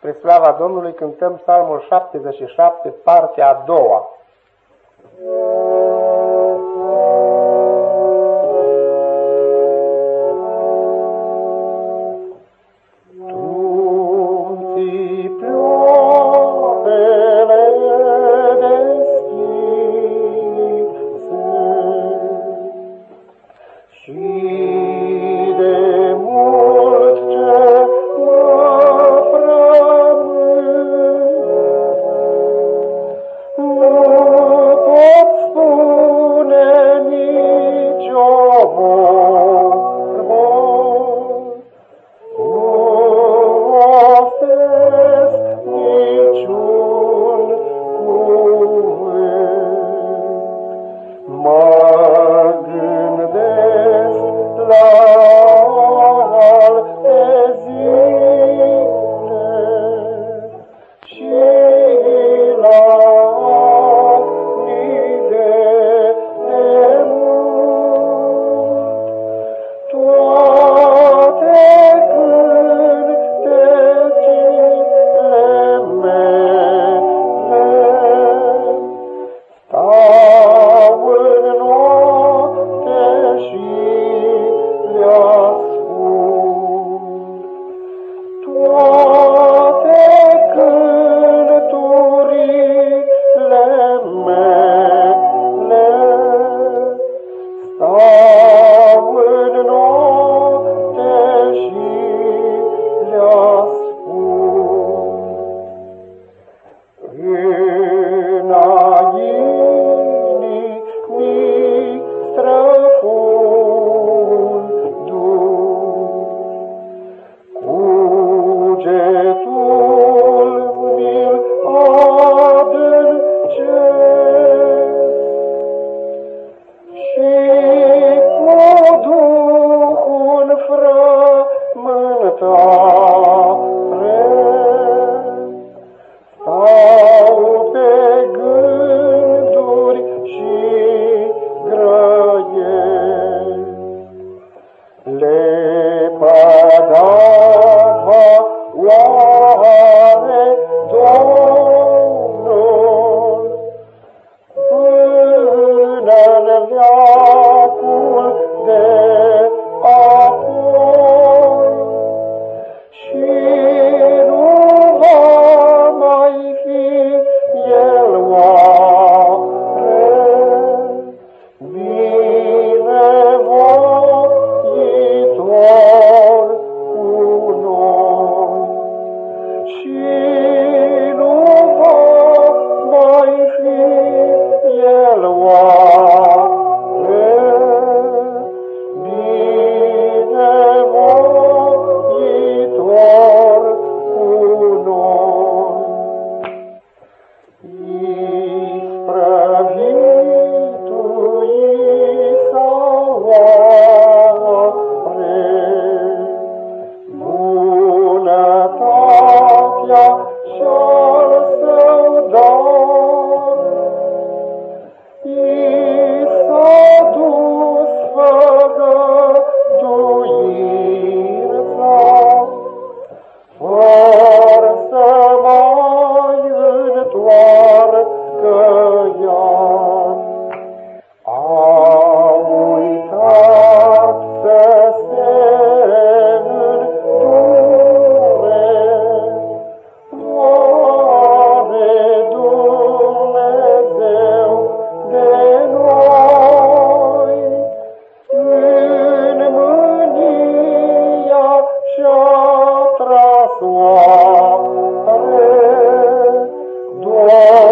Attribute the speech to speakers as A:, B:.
A: Spre slava Domnului cântăm psalmul 77, partea a doua.
B: Oh. Oh. Oh.